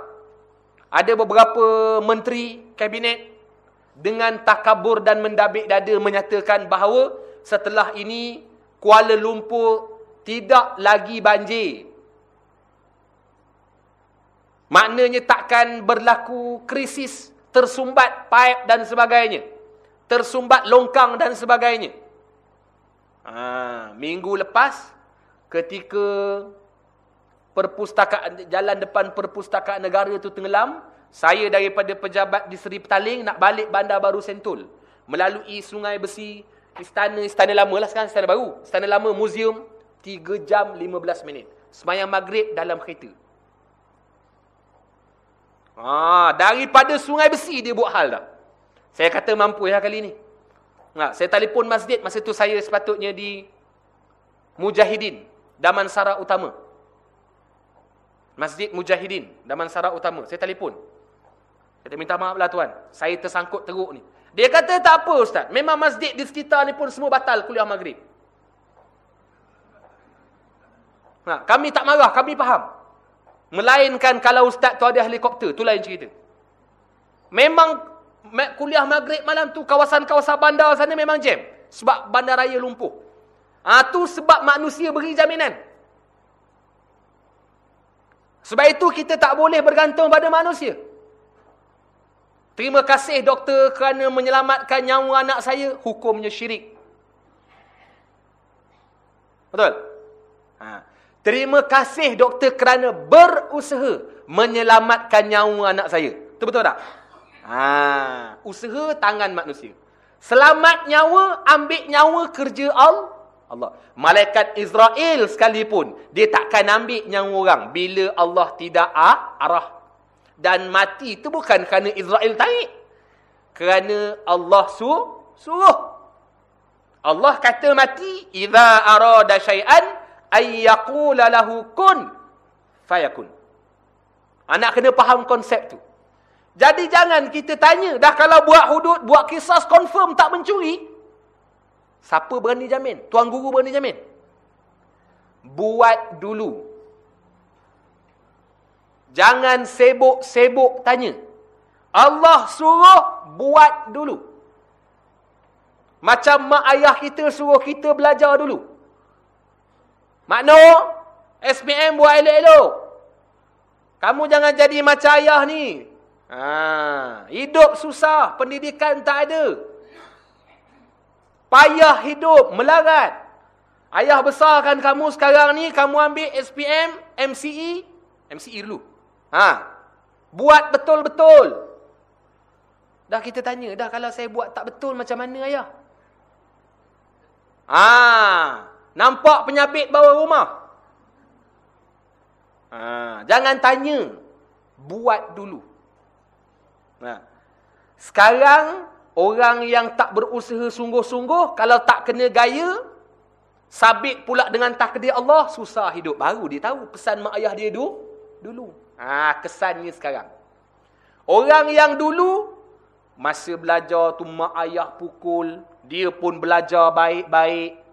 Ada beberapa menteri kabinet dengan takabur dan mendabik dada menyatakan bahawa setelah ini Kuala Lumpur tidak lagi banjir. Maknanya takkan berlaku krisis tersumbat paip dan sebagainya. Tersumbat longkang dan sebagainya. Ha, minggu lepas ketika perpustakaan jalan depan perpustakaan negara itu tenggelam, saya daripada pejabat di Seri Petaling nak balik Bandar Baru Sentul. Melalui Sungai Besi, istana istana lama lah sekarang istana baru. Istana lama muzium 3 jam 15 minit. Semayang maghrib dalam kereta. Ha, daripada Sungai Besi dia buat hal dah. Saya kata mampu ya kali ni. Ha, saya telefon masjid masa tu saya sepatutnya di Mujahidin, Damansara Utama. Masjid Mujahidin, Damansara Utama. Saya telefon. Saya minta maaf lah tuan. Saya tersangkut teruk ni. Dia kata tak apa ustaz. Memang masjid di sekitar ni pun semua batal kuliah maghrib. Nah, kami tak marah, kami faham. Melainkan kalau ustaz tu ada helikopter, tu lain cerita. Memang kuliah maghrib malam tu kawasan-kawasan bandar sana memang jam. Sebab bandaraya lumpuh. Ah tu sebab manusia beri jaminan. Sebab itu kita tak boleh bergantung pada manusia. Terima kasih doktor kerana menyelamatkan nyawa anak saya. Hukumnya syirik. Betul? Ha. Terima kasih doktor kerana berusaha menyelamatkan nyawa anak saya. Itu betul tak? Ha. Usaha tangan manusia. Selamat nyawa, ambil nyawa kerja Allah. Malaikat Israel sekalipun, dia takkan ambil nyawa orang bila Allah tidak arah. Dan mati itu bukan kerana Israel tarik. Kerana Allah su suruh. Allah kata mati, "Idza arada syai'an ay yaqula lahu kun fayakun." Anak kena faham konsep tu. Jadi jangan kita tanya, dah kalau buat hudud, buat kisah confirm tak mencuri, Siapa berani jamin? Tuan guru berani jamin? Buat dulu. Jangan sebuk-sebuk tanya. Allah suruh buat dulu. Macam mak ayah kita suruh kita belajar dulu. Makno, SPM buat elok-elok. Kamu jangan jadi macam ayah ni. Ha, hidup susah, pendidikan tak ada. Payah hidup, melarat. Ayah besarkan kamu sekarang ni, kamu ambil SPM, MCE. MCE dulu. Ha. Buat betul-betul. Dah kita tanya, dah kalau saya buat tak betul macam mana ayah? Ha. Nampak penyabit bawah rumah? Ha, jangan tanya. Buat dulu. Ha. Sekarang, orang yang tak berusaha sungguh-sungguh, kalau tak kena gaya, sabit pula dengan takdir Allah, susah hidup. Baru dia tahu pesan mak ayah dia dulu. dulu. Ha, kesannya sekarang. Orang yang dulu, masa belajar tu mak ayah pukul, dia pun belajar baik-baik,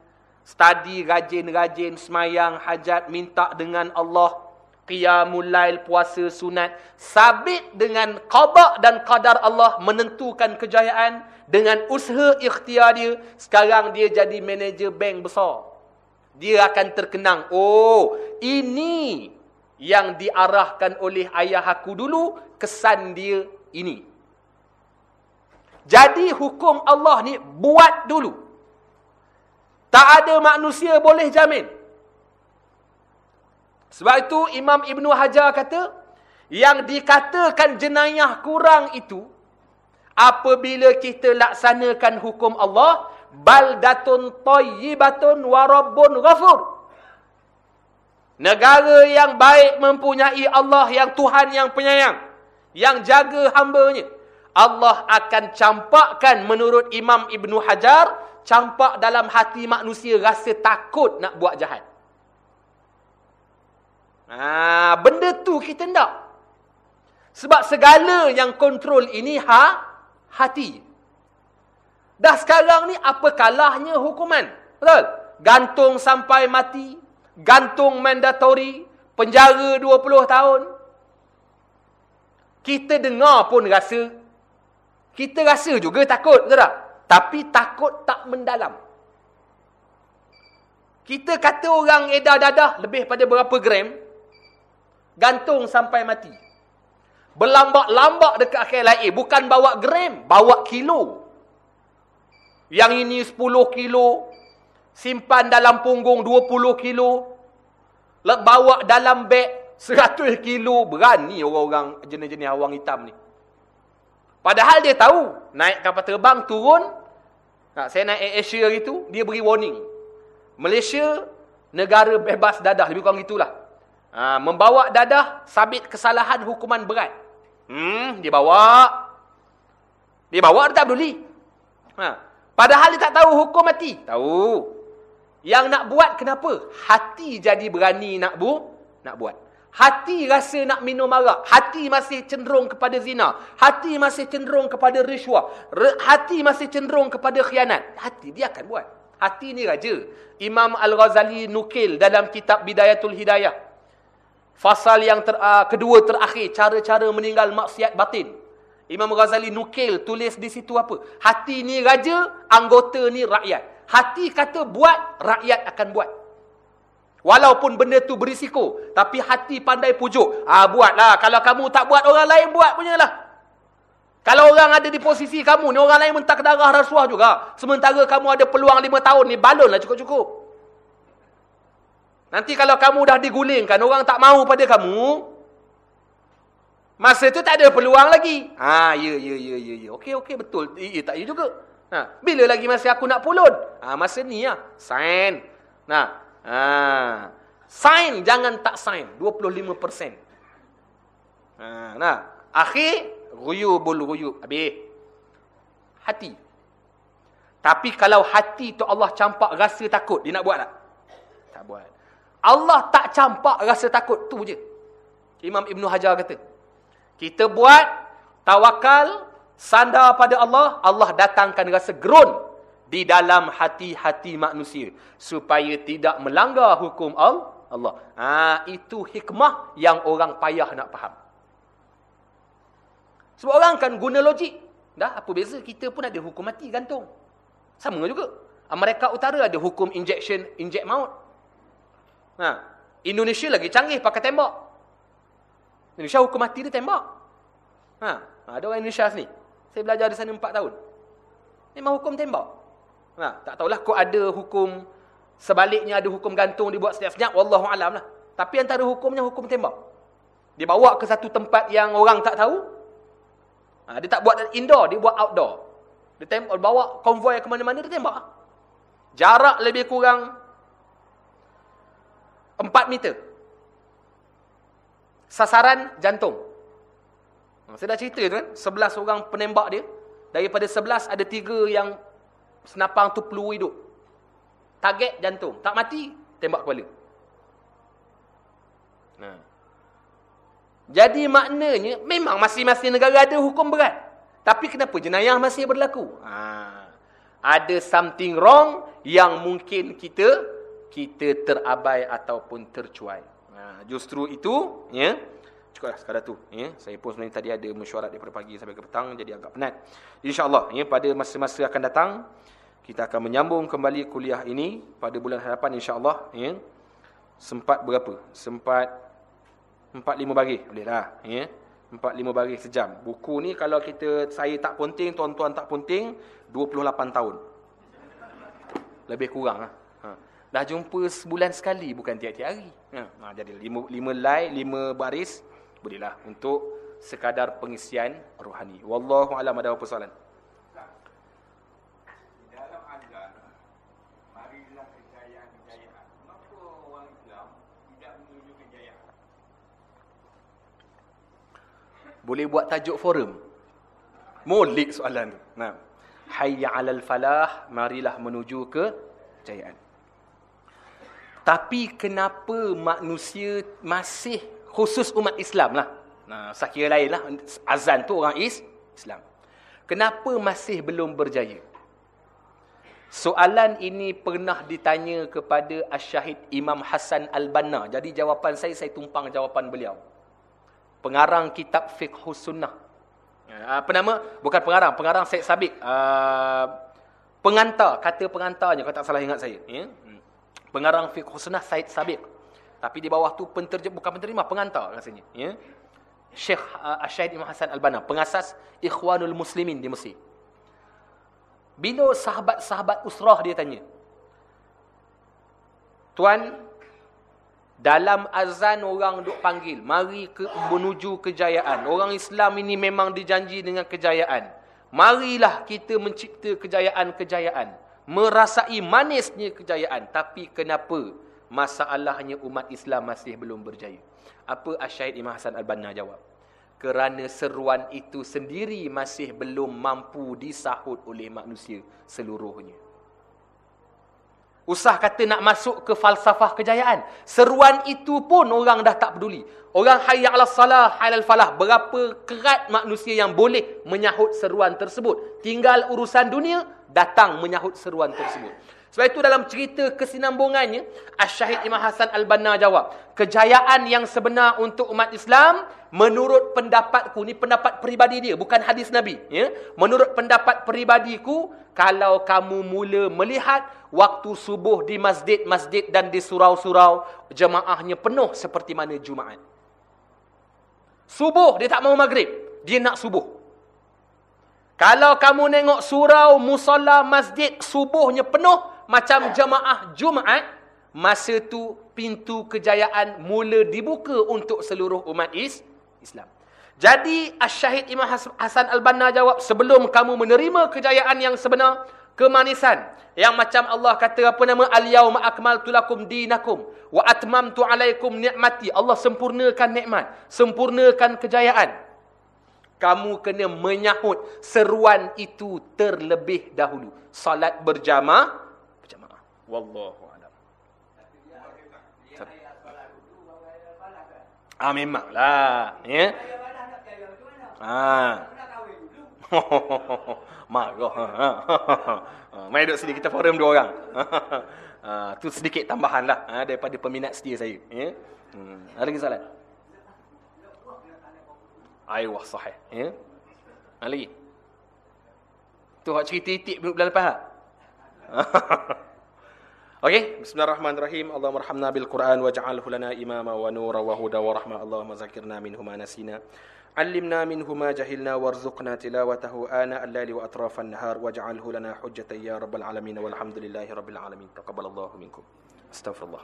Study rajin-rajin semayang hajat minta dengan Allah. Qiyamul lail puasa sunat. Sabit dengan qada dan qadar Allah menentukan kejayaan. Dengan usaha ikhtiar dia. Sekarang dia jadi manager bank besar. Dia akan terkenang. Oh ini yang diarahkan oleh ayah aku dulu. Kesan dia ini. Jadi hukum Allah ni buat dulu. Tak ada manusia boleh jamin. Sebab itu Imam Ibn Hajar kata, yang dikatakan jenayah kurang itu, apabila kita laksanakan hukum Allah, baldatun tayyibatun warabbun ghafur. Negara yang baik mempunyai Allah yang Tuhan yang penyayang, yang jaga hambanya. Allah akan campakkan menurut Imam Ibn Hajar, campak dalam hati manusia rasa takut nak buat jahat. Ha, benda tu kita tak. Sebab segala yang kontrol ini ha, hati. Dah sekarang ni apa kalahnya hukuman? Betul? Gantung sampai mati. Gantung mandatori. Penjara 20 tahun. Kita dengar pun rasa. Kita rasa juga takut. Betul tak? Tapi takut tak mendalam. Kita kata orang edar dadah lebih pada berapa gram. Gantung sampai mati. Berlambak-lambak dekat akhir lain. Bukan bawa gram. Bawa kilo. Yang ini 10 kilo. Simpan dalam punggung 20 kilo. Bawa dalam beg 100 kilo. Berani orang-orang jenis-jenis awang hitam ni. Padahal dia tahu. Naik kapal terbang, turun. Ha, saya naik Asia itu, dia beri warning. Malaysia, negara bebas dadah. Lebih kurang itulah. Ha, membawa dadah, sabit kesalahan hukuman berat. Hmm, dia bawa. Dia bawa, dia tak peduli. Ha, padahal dia tak tahu hukum mati. Tahu. Yang nak buat, kenapa? Hati jadi berani nak bu, nak buat. Hati rasa nak minum arak. Hati masih cenderung kepada zina. Hati masih cenderung kepada risuah. Hati masih cenderung kepada khianat. Hati dia akan buat. Hati ni raja. Imam Al-Ghazali nukil dalam kitab Bidayatul Hidayah. Fasal yang ter, uh, kedua terakhir. Cara-cara meninggal maksiat batin. Imam Al-Ghazali nukil tulis di situ apa? Hati ni raja, anggota ni rakyat. Hati kata buat, rakyat akan buat. Walaupun benda tu berisiko. Tapi hati pandai pujuk. Ah buatlah. Kalau kamu tak buat, orang lain buat punya lah. Kalau orang ada di posisi kamu ni, orang lain mentak darah rasuah juga. Sementara kamu ada peluang lima tahun ni, balonlah cukup-cukup. Nanti kalau kamu dah digulingkan, orang tak mahu pada kamu, masa tu tak ada peluang lagi. Ah, ya, ya, ya, ya, ya. Okey, okey, betul. Ya, tak ya juga. Ha, bila lagi masa aku nak pulun? Ah, masa ni lah. Sign. Nah, Ha. Sign jangan tak sign 25%. Ha, nah, akhir ghuyubul ghuyub habis. Hati. Tapi kalau hati tu Allah campak rasa takut, dia nak buat tak? Tak buat. Allah tak campak rasa takut tu je. Imam Ibn Hajar kata. Kita buat tawakal, sandar pada Allah, Allah datangkan rasa gerun di dalam hati-hati manusia supaya tidak melanggar hukum Allah. Ha, itu hikmah yang orang payah nak faham. Sebab orang kan guna logik. Dah, apa beza kita pun ada hukum mati gantung. Sama juga. Amerika Utara ada hukum injection, inject maut. Ha, Indonesia lagi canggih pakai tembak. Indonesia hukum mati dia tembak. Ha, ada orang Indonesia sini. Saya belajar di sana 4 tahun. Memang hukum tembak. Ha, tak tahulah kok ada hukum sebaliknya ada hukum gantung dibuat senyap-senyap. Wallahu alam lah. Tapi antara hukumnya hukum tembak. Dia bawa ke satu tempat yang orang tak tahu. Ha, dia tak buat indoor, dia buat outdoor. Dia tembak, bawa konvoi ke mana-mana, dia tembak. Jarak lebih kurang 4 meter. sasaran jantung. Ha, saya dah cerita tu kan, 11 orang penembak dia. Daripada 11 ada 3 yang senapang tu peluru hidup. Target jantung. Tak mati, tembak kepala. Nah. Jadi maknanya memang masing-masing negara ada hukum berat. Tapi kenapa jenayah masih berlaku? Ha. Ada something wrong yang mungkin kita kita terabai ataupun tercuai. Ha. justru itu, ya. Cukuplah sekadar tu, ya. Saya pun sebenarnya tadi ada mesyuarat daripada pagi sampai ke petang jadi agak penat. Insya-Allah, ya pada masa-masa akan datang kita akan menyambung kembali kuliah ini pada bulan hadapan insya-Allah, ya. Sempat berapa? Sempat Empat lima baris boleh lah ya empat lima baris sejam buku ni kalau kita saya tak penting tuan-tuan tak penting 28 tahun lebih kurang lah. Dah jumpa sebulan sekali bukan tiap-tiap hari ha. Ha, jadi lima, lima line lima baris bolehlah untuk sekadar pengisian rohani wallahu alam ada apa soalan Boleh buat tajuk forum. Molik soalan tu. Nah. Hayya 'alal falah, marilah menuju ke kejayaan. Tapi kenapa manusia masih khusus umat Islam lah. Nah, kira lain lah. Azan tu orang is Islam. Kenapa masih belum berjaya? Soalan ini pernah ditanya kepada Asyahid Imam Hasan Al-Banna. Jadi jawapan saya, saya tumpang jawapan beliau pengarang kitab fiqh sunnah. Ya, apa nama? Bukan pengarang, pengarang Syed Sabik. Uh, pengantar, kata pengantarnya kalau tak salah ingat saya, ya. Pengarang fiqh sunnah Syed Sabik. Tapi di bawah tu penterjem bukan penterima, pengantar rasanya, ya. Syekh uh, Asyid Imam Hasan Al-Banna, pengasas Ikhwanul Muslimin di Mesir. Bila sahabat-sahabat usrah dia tanya, Tuan, dalam azan orang duk panggil, mari ke menuju kejayaan. Orang Islam ini memang dijanji dengan kejayaan. Marilah kita mencipta kejayaan-kejayaan. Merasai manisnya kejayaan. Tapi kenapa masalahnya umat Islam masih belum berjaya? Apa Asyahid Imam Hasan Al-Banna jawab? Kerana seruan itu sendiri masih belum mampu disahut oleh manusia seluruhnya. Usah kata nak masuk ke falsafah kejayaan. Seruan itu pun orang dah tak peduli. Orang hayya ala salah, halal falah. Berapa kerat manusia yang boleh menyahut seruan tersebut. Tinggal urusan dunia, datang menyahut seruan tersebut. Sebab itu dalam cerita kesinambungannya, Asyahid Imam Hasan Al-Banna jawab, kejayaan yang sebenar untuk umat Islam, menurut pendapatku, ni pendapat peribadi dia, bukan hadis Nabi. Ya? Menurut pendapat peribadiku, kalau kamu mula melihat waktu subuh di masjid-masjid dan di surau-surau, jemaahnya penuh seperti mana Jumaat. Subuh, dia tak mau maghrib. Dia nak subuh. Kalau kamu tengok surau, musallah, masjid, subuhnya penuh, macam jemaah Jumaat, masa tu pintu kejayaan mula dibuka untuk seluruh umat is Islam. Jadi Asy-Syahid Imam Hasan Al-Banna jawab, sebelum kamu menerima kejayaan yang sebenar, kemanisan yang macam Allah kata apa nama al-yauma akmaltu lakum dinakum wa atmamtu alaikum ni'mati. Allah sempurnakan nikmat, sempurnakan kejayaan. Kamu kena menyahut seruan itu terlebih dahulu. Salat berjamaah Wallahu a'lam. Ah memanglah, ya. Ah. Marah. Ha. Mai duduk sini kita forum dua orang. Ha, tu sedikit tambahanlah ha, daripada peminat setia saya, ya. Hmm. Ada lagi soalan? Ayuh sahih, ya. Ada lagi? Tu hak cerita titik bulan lepas ha? Okey, bismillahirrahmanirrahim. Allahumma arhamna bil Quran waj'alhu lana imama wa nura wa huda wa rahma. Allahumma zakirna minhu ma nasina. Allimna minhu ma jahilna warzuqna tilawatahu ana al-laili wa atrafan nahar waj'alhu lana hujjatan ya rabbal alamin walhamdulillahi rabbil alamin. Taqabbalallahu minkum. Astaghfirullah.